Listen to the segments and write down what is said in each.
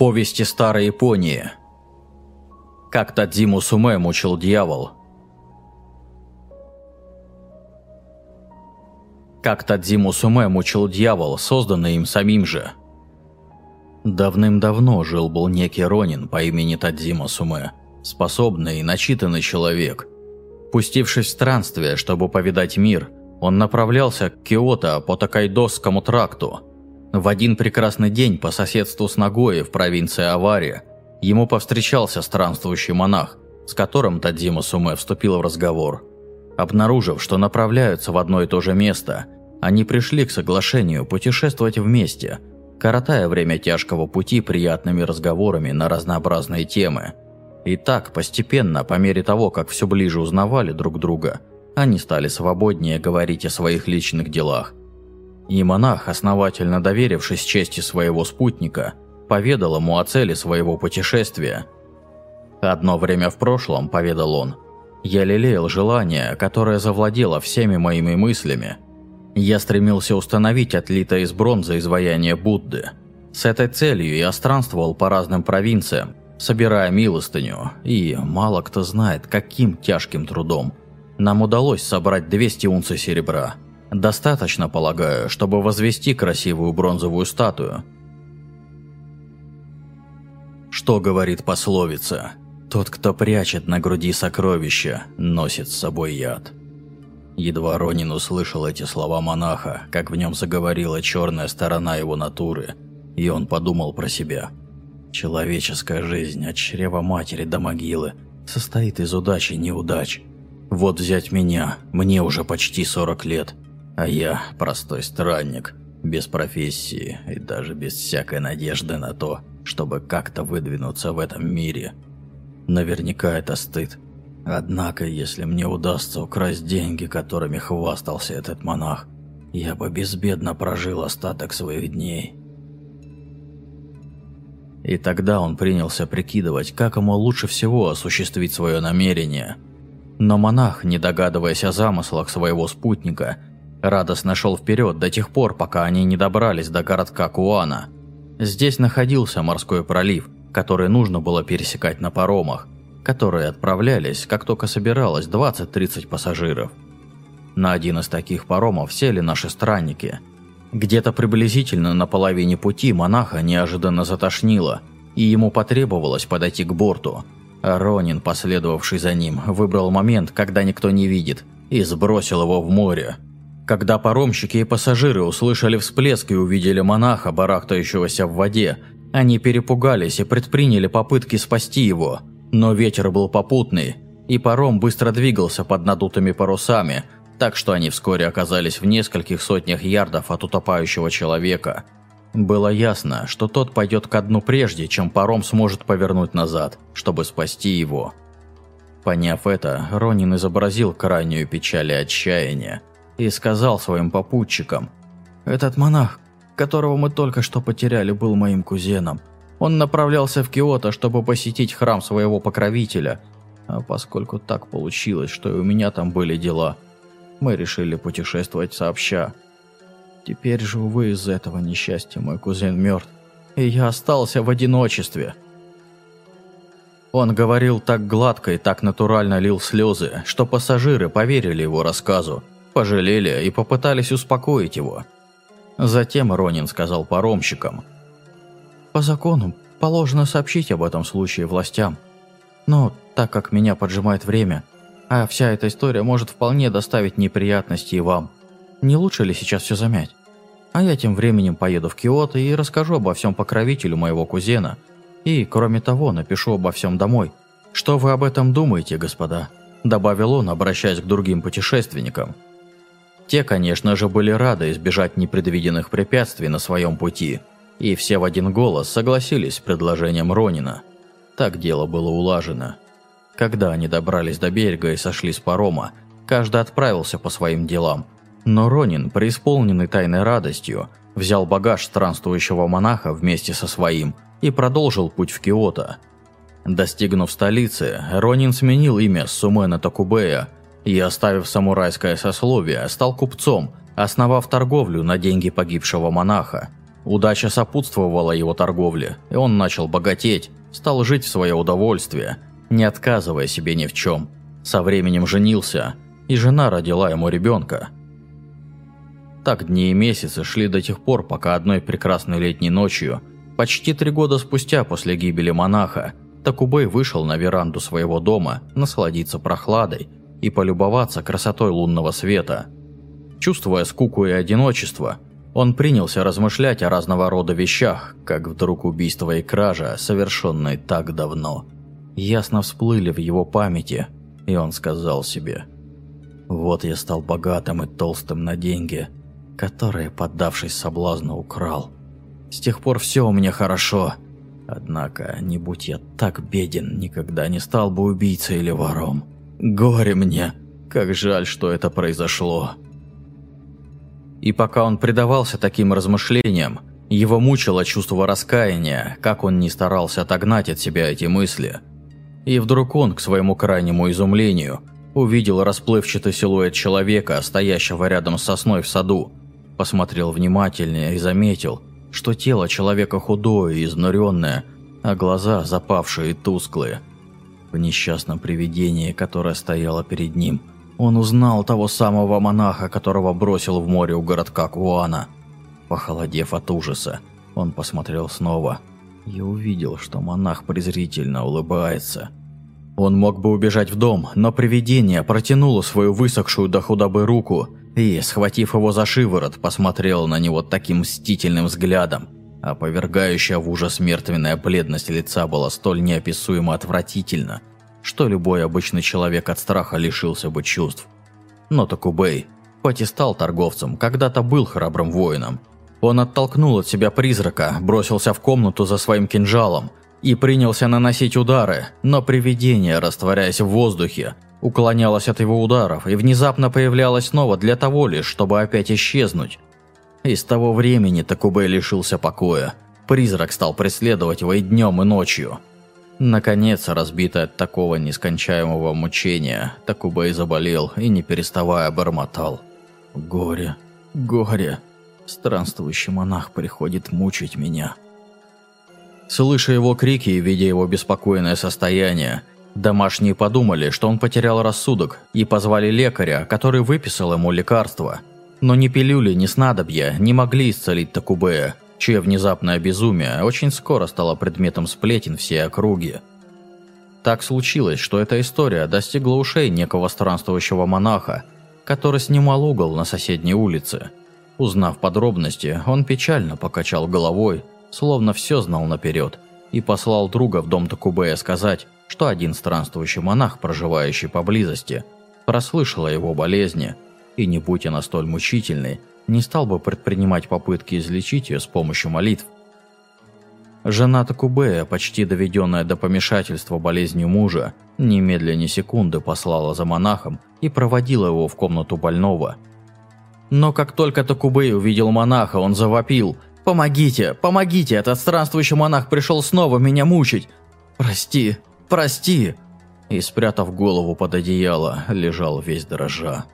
Повести старой Японии. Как Тадзиму Суме мучил дьявол. Как Тадзиму Суме мучил дьявол, созданный им самим же. Давным-давно жил-был некий Ронин по имени Тадзима Суме, способный и начитанный человек. Пустившись в странствие, чтобы повидать мир, он направлялся к Киото по Такайдосскому тракту – в один прекрасный день по соседству с Нагоей в провинции Авария ему повстречался странствующий монах, с которым Тадзима Суме вступил в разговор. Обнаружив, что направляются в одно и то же место, они пришли к соглашению путешествовать вместе, коротая время тяжкого пути приятными разговорами на разнообразные темы. И так, постепенно, по мере того, как все ближе узнавали друг друга, они стали свободнее говорить о своих личных делах, и монах, основательно доверившись чести своего спутника, поведал ему о цели своего путешествия. «Одно время в прошлом», – поведал он, – «я лелеял желание, которое завладело всеми моими мыслями. Я стремился установить отлитое из бронзы изваяние Будды. С этой целью я странствовал по разным провинциям, собирая милостыню, и мало кто знает, каким тяжким трудом. Нам удалось собрать 200 унций серебра – Достаточно, полагаю, чтобы возвести красивую бронзовую статую. Что говорит пословица? Тот, кто прячет на груди сокровища, носит с собой яд. Едва Ронин услышал эти слова монаха, как в нем заговорила черная сторона его натуры, и он подумал про себя. Человеческая жизнь от чрева матери до могилы состоит из удачи и неудач. Вот взять меня, мне уже почти 40 лет – а я простой странник, без профессии и даже без всякой надежды на то, чтобы как-то выдвинуться в этом мире. Наверняка это стыд. Однако, если мне удастся украсть деньги, которыми хвастался этот монах, я бы безбедно прожил остаток своих дней. И тогда он принялся прикидывать, как ему лучше всего осуществить свое намерение. Но монах, не догадываясь о замыслах своего спутника, Радостно шел вперед до тех пор, пока они не добрались до городка Куана. Здесь находился морской пролив, который нужно было пересекать на паромах, которые отправлялись, как только собиралось 20-30 пассажиров. На один из таких паромов сели наши странники. Где-то приблизительно на половине пути монаха неожиданно затошнило, и ему потребовалось подойти к борту. Ронин, последовавший за ним, выбрал момент, когда никто не видит, и сбросил его в море. Когда паромщики и пассажиры услышали всплеск и увидели монаха, барахтающегося в воде, они перепугались и предприняли попытки спасти его. Но ветер был попутный, и паром быстро двигался под надутыми парусами, так что они вскоре оказались в нескольких сотнях ярдов от утопающего человека. Было ясно, что тот пойдет ко дну прежде, чем паром сможет повернуть назад, чтобы спасти его. Поняв это, Ронин изобразил крайнюю печаль и отчаяние – и сказал своим попутчикам, «Этот монах, которого мы только что потеряли, был моим кузеном. Он направлялся в Киото, чтобы посетить храм своего покровителя, а поскольку так получилось, что и у меня там были дела, мы решили путешествовать сообща. Теперь же, увы, из-за этого несчастья мой кузен мертв, и я остался в одиночестве». Он говорил так гладко и так натурально лил слезы, что пассажиры поверили его рассказу пожалели и попытались успокоить его. Затем Ронин сказал паромщикам. «По закону положено сообщить об этом случае властям. Но так как меня поджимает время, а вся эта история может вполне доставить неприятности и вам, не лучше ли сейчас все замять? А я тем временем поеду в Киото и расскажу обо всем покровителю моего кузена. И, кроме того, напишу обо всем домой. Что вы об этом думаете, господа?» Добавил он, обращаясь к другим путешественникам. Те, конечно же, были рады избежать непредвиденных препятствий на своем пути, и все в один голос согласились с предложением Ронина. Так дело было улажено. Когда они добрались до берега и сошли с парома, каждый отправился по своим делам. Но Ронин, преисполненный тайной радостью, взял багаж странствующего монаха вместе со своим и продолжил путь в Киото. Достигнув столицы, Ронин сменил имя Сумена Такубея – и, оставив самурайское сословие, стал купцом, основав торговлю на деньги погибшего монаха. Удача сопутствовала его торговле, и он начал богатеть, стал жить в свое удовольствие, не отказывая себе ни в чем. Со временем женился, и жена родила ему ребенка. Так дни и месяцы шли до тех пор, пока одной прекрасной летней ночью, почти три года спустя после гибели монаха, Такубей вышел на веранду своего дома насладиться прохладой и полюбоваться красотой лунного света. Чувствуя скуку и одиночество, он принялся размышлять о разного рода вещах, как вдруг убийство и кража, совершенные так давно, ясно всплыли в его памяти, и он сказал себе «Вот я стал богатым и толстым на деньги, которые, поддавшись соблазну, украл. С тех пор все у меня хорошо, однако, не будь я так беден, никогда не стал бы убийцей или вором. Горе мне, как жаль, что это произошло». И пока он предавался таким размышлениям, его мучило чувство раскаяния, как он не старался отогнать от себя эти мысли. И вдруг он, к своему крайнему изумлению, увидел расплывчатый силуэт человека, стоящего рядом с сосной в саду, посмотрел внимательнее и заметил, что тело человека худое и изнуренное, а глаза запавшие и тусклые. В несчастном привидении, которое стояло перед ним – он узнал того самого монаха, которого бросил в море у городка Куана. Похолодев от ужаса, он посмотрел снова и увидел, что монах презрительно улыбается. Он мог бы убежать в дом, но привидение протянуло свою высохшую до худобы руку и, схватив его за шиворот, посмотрел на него таким мстительным взглядом, а повергающая в ужас мертвенная бледность лица была столь неописуемо отвратительна, что любой обычный человек от страха лишился бы чувств. Но Такубей, хоть и стал торговцем, когда-то был храбрым воином. Он оттолкнул от себя призрака, бросился в комнату за своим кинжалом и принялся наносить удары, но привидение, растворяясь в воздухе, уклонялось от его ударов и внезапно появлялось снова для того лишь, чтобы опять исчезнуть. И с того времени Такубей лишился покоя. Призрак стал преследовать его и днем, и ночью – Наконец, разбитый от такого нескончаемого мучения, Такубей заболел и не переставая бормотал. «Горе, горе, странствующий монах приходит мучить меня». Слыша его крики и видя его беспокойное состояние, домашние подумали, что он потерял рассудок, и позвали лекаря, который выписал ему лекарство. Но ни пилюли, ни снадобья не могли исцелить Такубея, чье внезапное безумие очень скоро стало предметом сплетен всей округи. Так случилось, что эта история достигла ушей некого странствующего монаха, который снимал угол на соседней улице. Узнав подробности, он печально покачал головой, словно все знал наперед, и послал друга в дом Такубея сказать, что один странствующий монах, проживающий поблизости, прослышал о его болезни, и не будь она столь мучительной, не стал бы предпринимать попытки излечить ее с помощью молитв. Жена Такубея, почти доведенная до помешательства болезнью мужа, немедля ни секунды послала за монахом и проводила его в комнату больного. Но как только Такубей увидел монаха, он завопил «Помогите! Помогите! Этот странствующий монах пришел снова меня мучить! Прости! Прости!» И, спрятав голову под одеяло, лежал весь дрожа.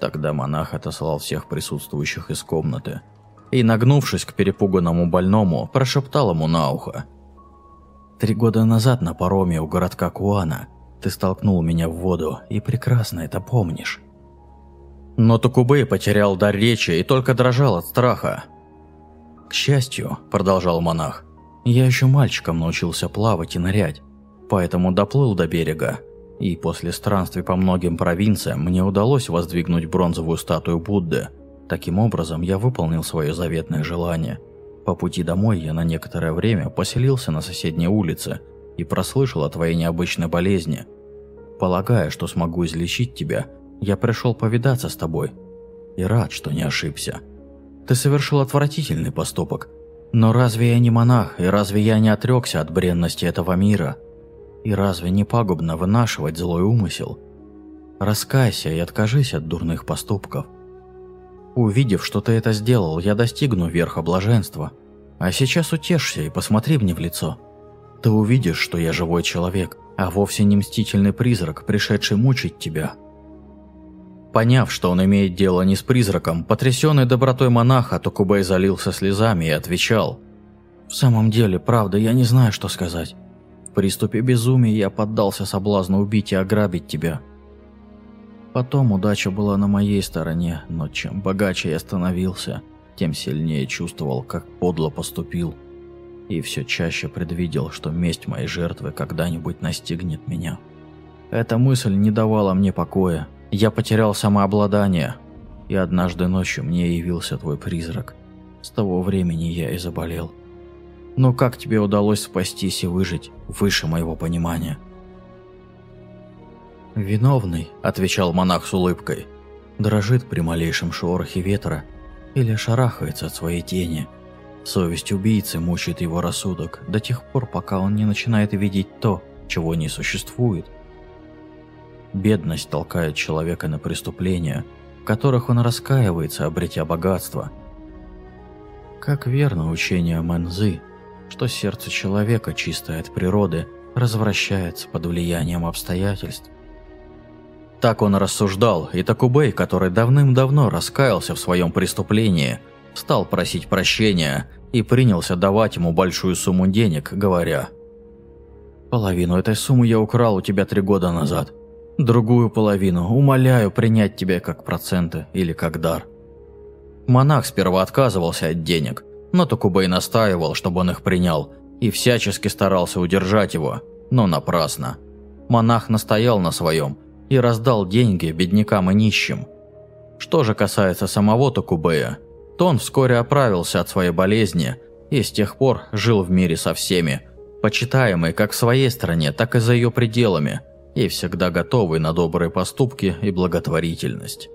Тогда монах отослал всех присутствующих из комнаты и, нагнувшись к перепуганному больному, прошептал ему на ухо. «Три года назад на пароме у городка Куана ты столкнул меня в воду и прекрасно это помнишь». Но Токубей потерял дар речи и только дрожал от страха. «К счастью», – продолжал монах, – «я еще мальчиком научился плавать и нырять, поэтому доплыл до берега и после странствий по многим провинциям мне удалось воздвигнуть бронзовую статую Будды. Таким образом, я выполнил свое заветное желание. По пути домой я на некоторое время поселился на соседней улице и прослышал о твоей необычной болезни. Полагая, что смогу излечить тебя, я пришел повидаться с тобой. И рад, что не ошибся. Ты совершил отвратительный поступок. Но разве я не монах, и разве я не отрекся от бренности этого мира?» И разве не пагубно вынашивать злой умысел? Раскайся и откажись от дурных поступков. Увидев, что ты это сделал, я достигну верха блаженства. А сейчас утешься и посмотри мне в лицо. Ты увидишь, что я живой человек, а вовсе не мстительный призрак, пришедший мучить тебя. Поняв, что он имеет дело не с призраком, потрясенный добротой монаха, Токубей залился слезами и отвечал. «В самом деле, правда, я не знаю, что сказать. Приступе безумия я поддался соблазну убить и ограбить тебя. Потом удача была на моей стороне, но чем богаче я становился, тем сильнее чувствовал, как подло поступил. И все чаще предвидел, что месть моей жертвы когда-нибудь настигнет меня. Эта мысль не давала мне покоя. Я потерял самообладание, и однажды ночью мне явился твой призрак. С того времени я и заболел. Но как тебе удалось спастись и выжить, выше моего понимания?» «Виновный», — отвечал монах с улыбкой, — «дрожит при малейшем шорохе ветра или шарахается от своей тени. Совесть убийцы мучает его рассудок до тех пор, пока он не начинает видеть то, чего не существует. Бедность толкает человека на преступления, в которых он раскаивается, обретя богатство. Как верно учение Мэнзы, что сердце человека, чистое от природы, развращается под влиянием обстоятельств. Так он рассуждал, и Такубей, который давным-давно раскаялся в своем преступлении, стал просить прощения и принялся давать ему большую сумму денег, говоря «Половину этой суммы я украл у тебя три года назад, другую половину умоляю принять тебя как проценты или как дар». Монах сперва отказывался от денег, но Такубей настаивал, чтобы он их принял, и всячески старался удержать его, но напрасно. Монах настоял на своем – и раздал деньги беднякам и нищим. Что же касается самого Токубея, то он вскоре оправился от своей болезни и с тех пор жил в мире со всеми, почитаемый как в своей стране, так и за ее пределами, и всегда готовый на добрые поступки и благотворительность.